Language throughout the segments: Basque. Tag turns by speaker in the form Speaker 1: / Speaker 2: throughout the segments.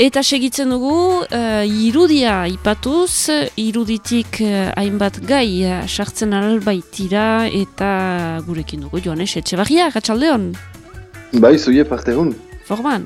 Speaker 1: Eta segitzen dugu, uh, irudia ipatuz, iruditik uh, hainbat gai uh, sartzen albaitira eta gurekin dugu, Joanes, etxe barria, gatsaldeon?
Speaker 2: Bai, zuie parte hon.
Speaker 1: Forman?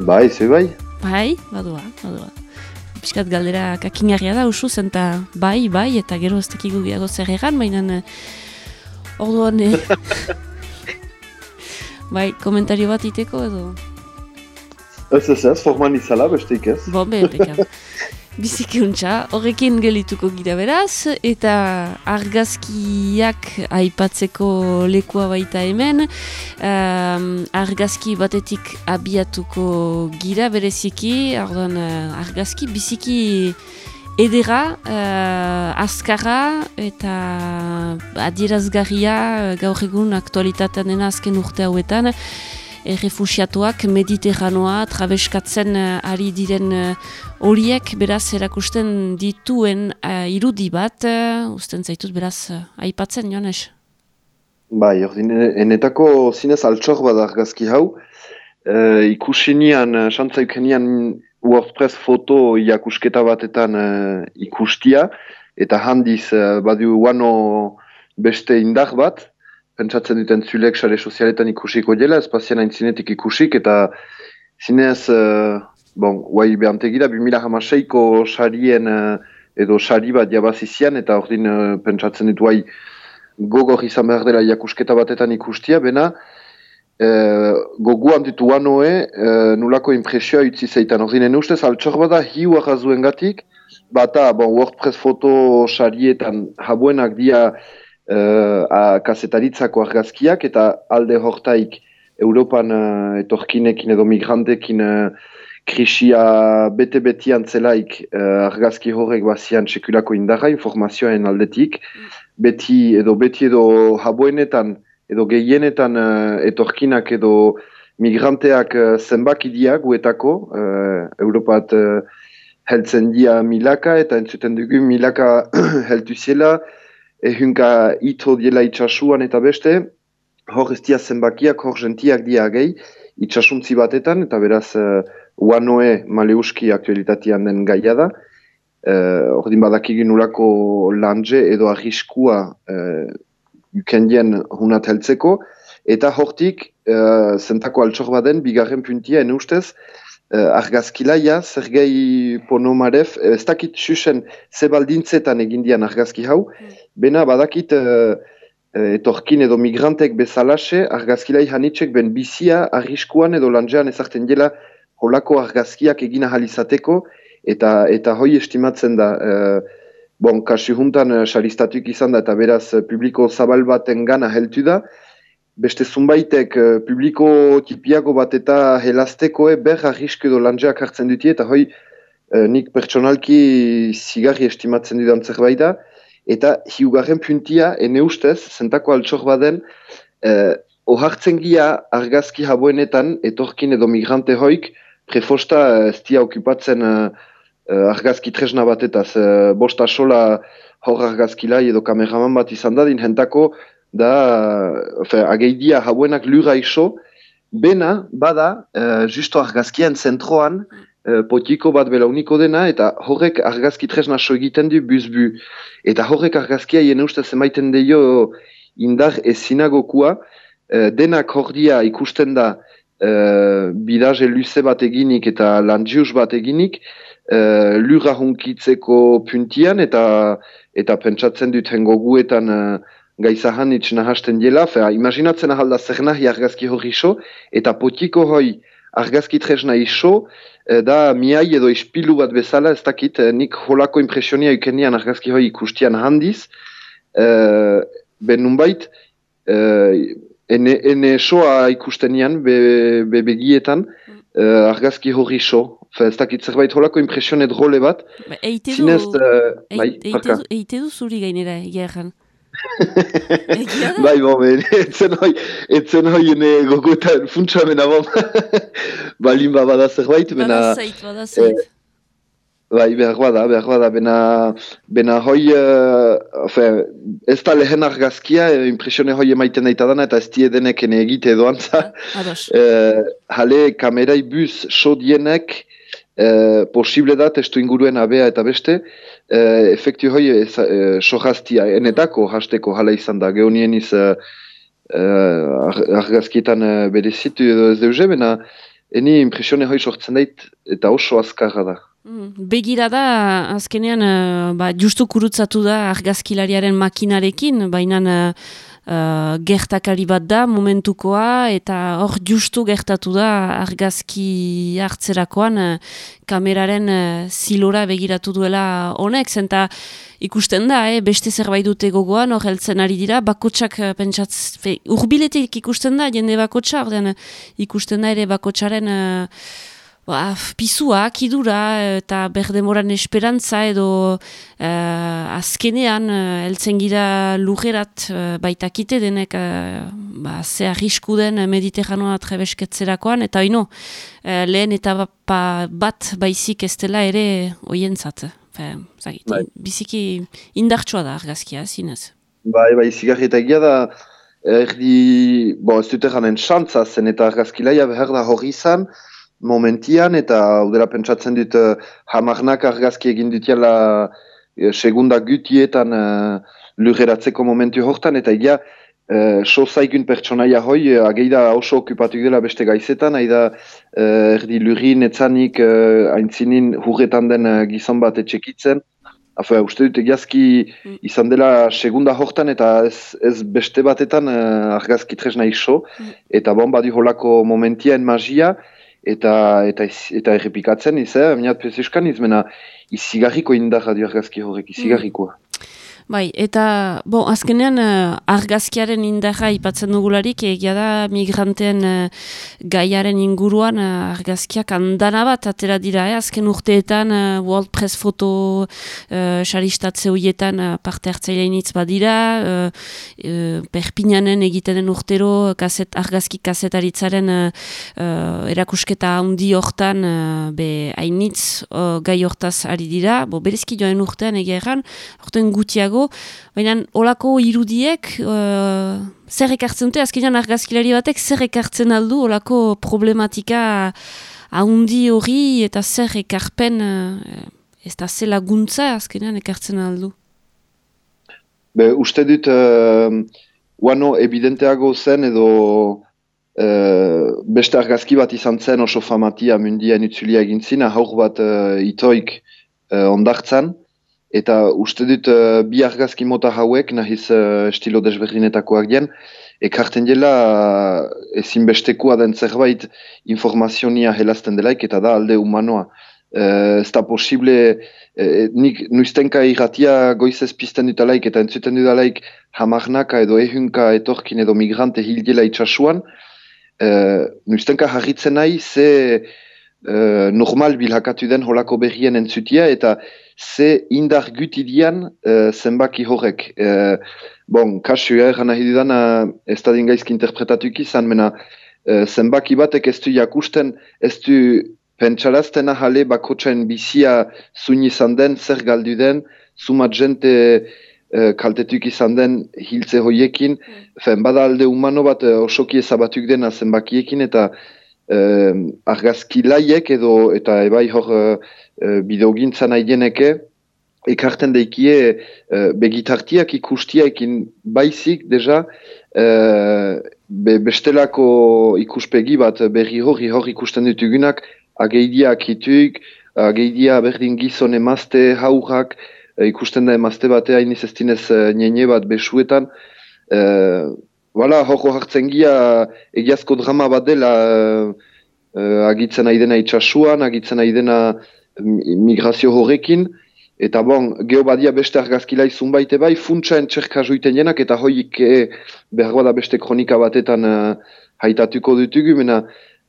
Speaker 2: Bai, zui bai.
Speaker 1: Bai, badua, badua. Piskat galdera kakingarria da, usu zenta bai, bai, eta gero ez tekigu gehiago zer egan, baina orduan... bai, komentario bat iteko edo...
Speaker 2: Ez ez ez, forman izala, besteik ez.
Speaker 1: Behar, Biziki untxa, horrekin gelituko gira beraz, eta argazkiak aipatzeko lekua baita hemen, um, argazki batetik abiatuko gira bereziki, ordan, uh, argazki biziki edera, uh, azkarra eta adierazgarria gaur egun aktualitatean azken urte hauetan, errefusiatuak mediterranoa trabeskatzen uh, ari diren eh, horiek beraz erakusten dituen uh, irudi bat, uh, usten zaitut beraz aipatzen, Joanes?
Speaker 2: Bai, ordin, enetako zinez altxor bat argazki hau, uh, ikusinian, uh, WordPress foto iakusketa batetan uh, ikustia, eta handiz uh, badu guano beste indar bat, pentsatzen duten zulek sare sozialetan ikusiko dela, espazian hain zinetik ikusik, eta zinez, uh, bon, guai behantegira, 2006ko sarien uh, edo sari bat jabazizian, eta hor din uh, pentsatzen ditu guai gogor izan behar dela jakusketa batetan ikustia, bena, uh, goguan ditu anoe, uh, nulako impresioa utzi zeitan, hor dinen ustez, altxor bada hiu arrazuen gatik, bata, bon, WordPress foto sarietan habuenak dia, uh, kasetaritzako argazkiak eta alde hortaik Europan uh, etorkinekin edo migrantekin uh, krisia bete-betian zelaik uh, argazki horrek bazian sekulako indarra informazioen aldetik. Beti edo beti edo haboenetan edo gehienetan uh, etorkinak edo migranteak uh, zenbaki dia guetako. Uh, Europat uh, heltzen dia milaka eta entzuten dugu milaka heltu zela ehunka ito diela itxasuan eta beste, hor ez dia zenbakiak, hor gentiak dia gehi, itxasuntzi batetan, eta beraz, uh, uanoe maleuski aktualitatean den gaia da, uh, hor din badakigin urako lantze edo arriskua uh, ukendien hunat heltzeko, eta hortik, uh, zentako altxor baden, bigarren puntia, ene ustez, argazkilaia, Sergei Ponomarev, ez dakit susen zebaldintzetan egindian argazki hau, mm. bena badakit uh, etorkin edo migrantek bezalaxe, argazkilai hanitzek ben bizia arriskuan edo lanjean ezartzen dela holako argazkiak egina halizateko, eta eta hoi estimatzen da, uh, bon, kasi juntan uh, izan da, eta beraz publiko zabal baten gana heltu da, beste zunbaitek uh, publiko tipiago bat eta helaztekoe ber arriske edo lanjeak hartzen dutie eta hoi uh, nik pertsonalki zigarri estimatzen dudan zerbait da. Eta hiugarren puntia ene ustez, zentako altxor baden uh, ohartzen gia argazki haboenetan etorkin edo migrante hoik prefosta ez dia okupatzen uh, argazki tresna bat eta uh, bosta sola hor argazkilai edo kameraman bat izan dadin jentako da, fe, ageidia hauenak lura iso, bena, bada, uh, justo argazkian zentroan, uh, potiko bat belauniko dena, eta horrek argazki tresna so egiten du buzbu. Eta horrek argazkia jene uste zemaiten deio indar ezinagokua, uh, denak hordia ikusten da uh, bidaje luze bat eginik eta landjius bat eginik, uh, lura hunkitzeko puntian, eta eta pentsatzen dut hengoguetan uh, gaizahan itxena hasten dela, fea, imaginatzen ahalda zer nahi argazki hori iso, eta potiko hoi argazki tresna iso, e, da miai edo ispilu bat bezala, ez dakit, e, nik holako impresionia ikenian argazki hoi ikustian handiz, e, ben nunbait, e, ene, ene soa ikustenian, be, be begietan, e, argazki hori iso, Fe, ez dakit zerbait holako impresionet role bat.
Speaker 1: Ba, eite du, bai, eite du zuri gainera, gerran. bai,
Speaker 2: bo, ben, etzen hoi, etzen hoi ene gogoetan funtsa mena bom. Balin ba bada zerbait,
Speaker 1: bena... Bada zait, bada zait. Eh,
Speaker 2: bai, behar bada, behar bada, bena, bena hoi, uh, ez da lehen argazkia, eh, impresione hoi emaiten daita dana, eta ez die denek ene egite edo antza.
Speaker 1: Ah, uh,
Speaker 2: hale, kamerai bus, so e, posible da testu inguruen abea eta beste, e, efektu hoi e, sohaztia enetako hasteko hala izan da, geonien iz e, argazkietan e, berezitu edo ez deuze, bena eni impresione hoi sortzen dait eta oso azkarra da.
Speaker 1: Mm, begira da, azkenean, ba, justu kurutzatu da argazkilariaren makinarekin, baina uh, gertakari bat da momentukoa eta hor justu gertatu da argazki hartzerakoan uh, kameraren uh, zilora begiratu duela honek, zenta ikusten da, eh, beste zerbait dute gogoan, hor heltzen ari dira, bakotsak pentsatz, urbiletik ikusten da, jende bakotsa, ikusten da ere bakotsaren ba, pizua, kidura eta berdemoran esperantza edo uh, azkenean uh, eltzen gira lujerat uh, baita kite denek uh, ba, ze arrisku den mediterranoa trebesketzerakoan eta ino, uh, lehen eta bat baizik ez dela ere oientzat. Zagit, bai. Biziki indartsua da argazkia, zinez.
Speaker 2: Bai, bai, zigarri eta egia da, erdi, bo, ez dute ganen xantza zen eta argazkilaia behar da hori izan, momentian, eta udela pentsatzen dut uh, hamarnak argazki egin dutiala uh, segunda gutietan uh, lurreratzeko momentu hortan, eta egia uh, so zaigun pertsonaia hoi, ageida oso okupatuk dela beste gaizetan, haida uh, erdi lurrin etzanik uh, aintzinin hurretan den uh, gizon bat etxekitzen, Afa, uste dut egiazki mm. izan dela segunda hortan eta ez, ez beste batetan uh, argazki tresna iso, mm. eta bon badi holako momentiaen magia, eta eta eta errepikatzen iz, eh, minat peseskan izmena izigarriko indarra argazki horrek, izigarrikoa.
Speaker 1: Bai, eta, bo, azkenean uh, argazkiaren indarra ipatzen dugularik, egia da migranteen uh, gaiaren inguruan uh, argazkiak andana bat atera dira, eh? azken urteetan uh, World Press foto uh, xaristatze horietan uh, parte hartzailein hitz badira, uh, uh, perpinanen egitenen urtero kaset, argazki kasetaritzaren uh, uh, erakusketa handi hortan uh, be hainitz uh, gai hortaz ari dira, bo, berezki joan urtean egia erran, urtean gutiago baina olako irudiek uh, zer ekartzen dute, azkenean argazkilari batek zer ekartzen aldu olako problematika haundi hori eta zer ekarpen uh, ez da zela guntza azkenean ekartzen aldu.
Speaker 2: Be, uste dut, uh, uano evidenteago zen edo uh, beste argazki bat izan zen oso famatia mundian utzulia egin zina, haur bat uh, itoik uh, ondartzan, Eta uste dut uh, bi argazki mota hauek, nahiz uh, estilo desberdinetakoak dien, ekarten dela uh, ezinbestekoa den zerbait informazionia helazten delaik, eta da alde humanoa. Uh, ez da posible, uh, nik nuiztenka irratia goizez pizten dutalaik, eta entzuten dutalaik hamarnaka edo ehunka etorkin edo migrante hildela itxasuan, uh, nuiztenka harritzen nahi, ze uh, normal bilhakatu den holako berrien entzutia, eta ze indar gutidian uh, zenbaki horrek. Uh, bon, kasu egan nahi dudana ez da dingaizki interpretatuk izan, mena uh, zenbaki batek ez du jakusten, ez du pentsalazten ahale bakotxain bizia zuin izan den, zer galdu den, sumat jente uh, kaltetuk izan den hiltze hoiekin, mm. bada alde humano bat osoki ezabatuk dena zenbakiekin, eta uh, argazki laiek edo, eta ebai hor uh, bideogintza nahi geneke, ekarten daikie uh, begitartiak ikustiaekin baizik, deja, uh, be, bestelako ikuspegi bat berri hori hori ikusten ditugunak, ageidia akituk, ageidia berdin gizon emazte haurrak, uh, ikusten da emazte batea iniz ez dinez uh, bat besuetan, uh, Voilà, hoko hartzen gia egiazko drama bat dela uh, agitzen aidena itxasuan, agitzen aidena migrazio horrekin, eta bon, geobadia beste argazkila izun bai, funtsaen txerka juiten jenak, eta hoik e, behar da beste kronika batetan uh, haitatuko dutugu, mena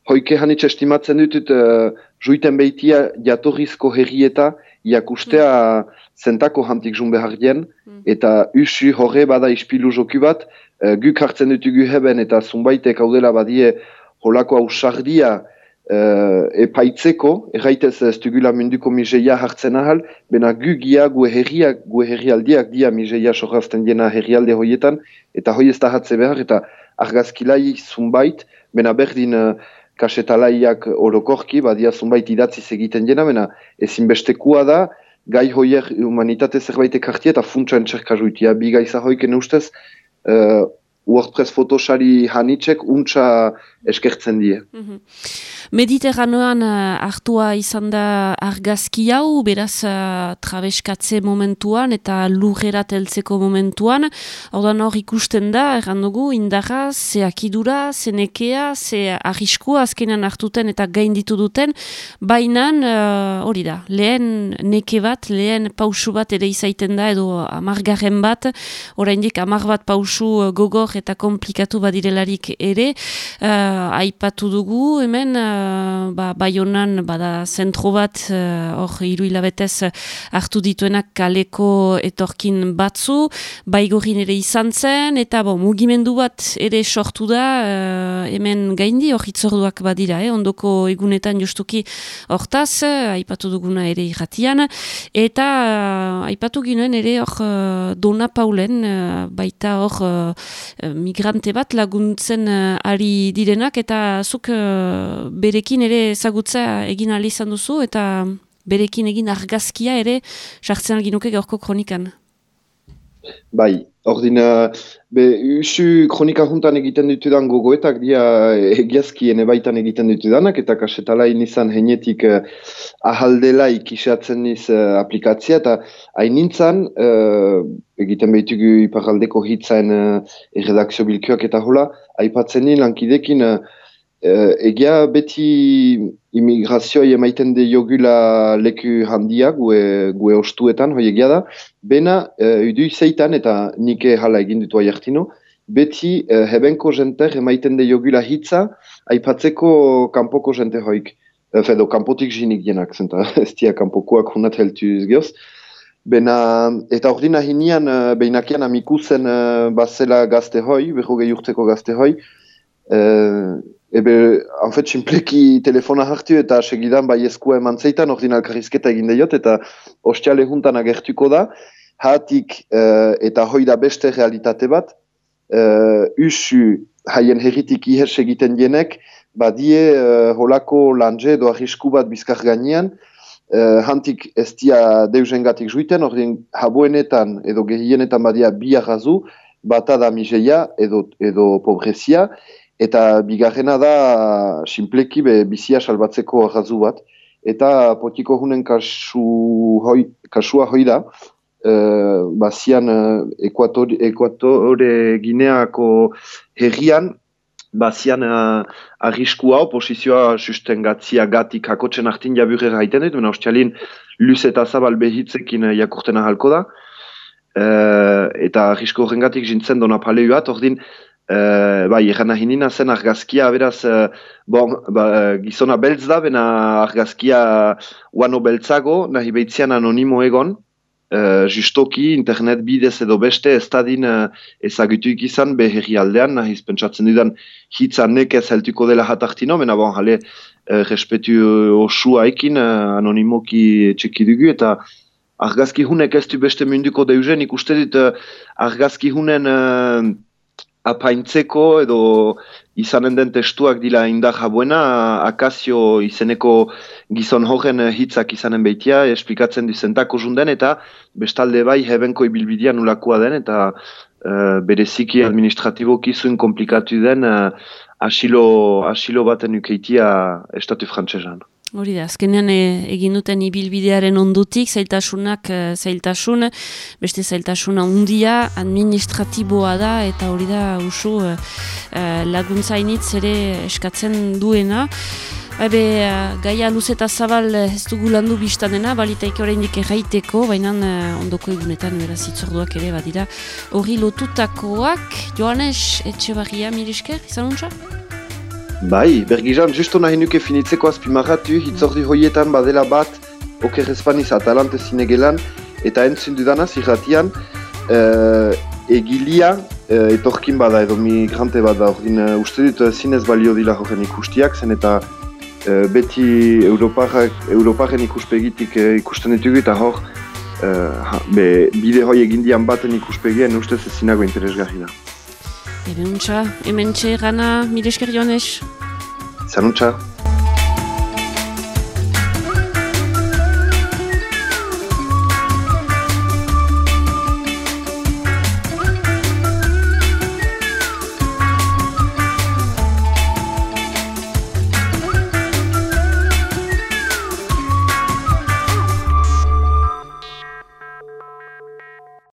Speaker 2: hoike hanitz estimatzen dutut uh, juiten behitia jatorrizko herrieta, iakustea mm. zentako hantik jun behar dien, mm. eta usu horre bada ispilu joku bat, uh, guk hartzen dutugu heben, eta zunbaitek haudela badie holako hausardia, uh, epaitzeko, erraitez ez dugula munduko miseia hartzen ahal, bena gu gia gu herriak, gu herrialdiak dia miseia sohazten diena herrialde hoietan, eta hoi ez hatze behar, eta argazkilai zunbait, bena berdin uh, kasetalaiak orokorki, badia zunbait idatziz egiten jena, bena ezinbestekua da, gai hoier humanitate zerbait ekartia eta funtsa entxerka juitia. Bi gaiza hoiken ustez, uh, WordPress fotosari hanitzek untsa eskertzen die. Mm
Speaker 1: Mediterranoan uh, hartua izan da argazki hau, beraz uh, trabeskatze momentuan eta lurrerat heltzeko momentuan. Hordan hor ikusten da, errandugu, indarra, ze akidura, ze nekea, ze arriskua azkenan hartuten eta gainditu duten. Baina uh, hori da, lehen neke bat, lehen pausu bat ere izaiten da, edo amargarren bat, oraindik amar bat pausu gogor eta komplikatu badirelarik ere, aipatu dugu, hemen, uh, ba, baionan, bada, zentro bat, uh, hor, uh, iru hilabetez hartu dituenak kaleko etorkin batzu, baigorin ere izan zen, eta bo, mugimendu bat ere sortu da, uh, hemen gaindi, hor hitzorduak badira, eh? ondoko egunetan justuki hortaz, aipatu duguna ere irratian, eta uh, aipatu ginen ere hor uh, Dona Paulen, uh, baita hor uh, migrante bat laguntzen uh, ari direnak, eta zuk uh, berekin ere ezagutza egin izan duzu eta berekin egin argazkia ere sartzen alginuke gaurko kronikan.
Speaker 2: Bai, ordina, be, usu kronika juntan egiten ditudan gogoetak dia egiazkien ebaitan egiten ditudanak eta kasetala izan henetik uh, ahaldela ikisatzen niz uh, aplikatzia eta hain nintzen uh, egiten behitugu iparaldeko hitzaen uh, erredakzio bilkioak eta hola, aipatzen nien lankidekin uh, Uh, egia beti imigrazioa emaiten de jogula leku handia gue, gue ostuetan, hoi egia da. Bena, uh, udu izeitan, eta nike hala egin ditu aiertino, beti uh, hebenko jenter emaiten de hitza, aipatzeko kanpoko jente hoik. Uh, fedo, kanpotik jinik jenak, zenta ez dia kanpokoak hunat heltu izgioz. Bena, eta ordina hinian, uh, beinakian amikuzen bazela gazte hoi, beho gehi urteko gazte hoi, uh, Ebe, hau fet, simpleki telefona hartu eta segidan bai eskua eman zeitan, ordin alkarrizketa egin deiot, eta ostiale juntan agertuko da, hatik uh, eta hoi da beste realitate bat, uh, usu haien herritik ihers egiten dienek, badie uh, holako lanje edo arrisku bat bizkar gainean, uh, hantik ez dia deusengatik juiten, ordin haboenetan edo gehienetan badia bi arrazu, bata da miseia edo, edo pobrezia, Eta bigarrena da, simpleki be, bizia salbatzeko arrazu bat. Eta potiko hunen kasu hoi, kasua hoi da, e, bazian ekuatore, ekuatore gineako herrian, bazian uh, arrisku hau, posizioa susten gatzia gatik hakotzen hartin jaburera haiten dut, mena hostialin luz eta zabal behitzekin jakurtena halko da. Uh, eta arrisku horren jintzen dona paleioat, ordin, Uh, bai, egan nahi zen argazkia, beraz, uh, bon, ba, gizona beltz da, bena argazkia uano beltzago, nahi behitzean anonimo egon, uh, justoki, internet bidez edo beste, ez da din uh, ezagutuik izan beherri aldean, nahi pentsatzen dudan hitza nekez heltuko dela hatartino, bena bon, jale, uh, respetu osua ekin, uh, anonimoki txekidugu, eta argazki hunek ez du beste munduko deuzen, ikuste dit argazki hunen apaintzeko edo izanen den testuak dila indar jabuena, akazio izeneko gizon horren hitzak izanen behitia, esplikatzen duzentako junden, eta bestalde bai hebenko ibilbidean ulakoa den, eta uh, bereziki administratiboki zuen komplikatu den uh, asilo, asilo baten ukeitia estatu frantsesan.
Speaker 1: Hori da, azkenean e, egin duten ibilbidearen ondutik, zailtasunak e, zailtasun, beste zailtasuna undia, administratiboa da, eta hori da, usu, e, e, laguntzainitz ere eskatzen duena. Ebe, gaia luz eta zabal ez dugu landu biztanena, balitaik oraindik erraiteko, baina ondoko egunetan beraz itzorduak ere badira. Hori lotutakoak, Joanes, etxe barria, mirisker, izan untsa?
Speaker 2: Bai, bergizan, justo nahi nuke finitzeko azpimarratu, hitzordi hoietan badela bat, oker espaniz atalante zinegelan, eta entzun dudanaz, irratian, uh, egilia, uh, etorkin bada edo migrante bada, ordin, uh, uste dut zinez balio dila horren ikustiak, zen eta uh, beti Europaren ikuspegitik uh, ikusten ditugu, eta hor, uh, be, bide hoi egindian baten ikuspegien, ustez ez zinago interesgarri da.
Speaker 1: Eben untxa, hemen txe mire esker joanez.
Speaker 2: Zanuntza.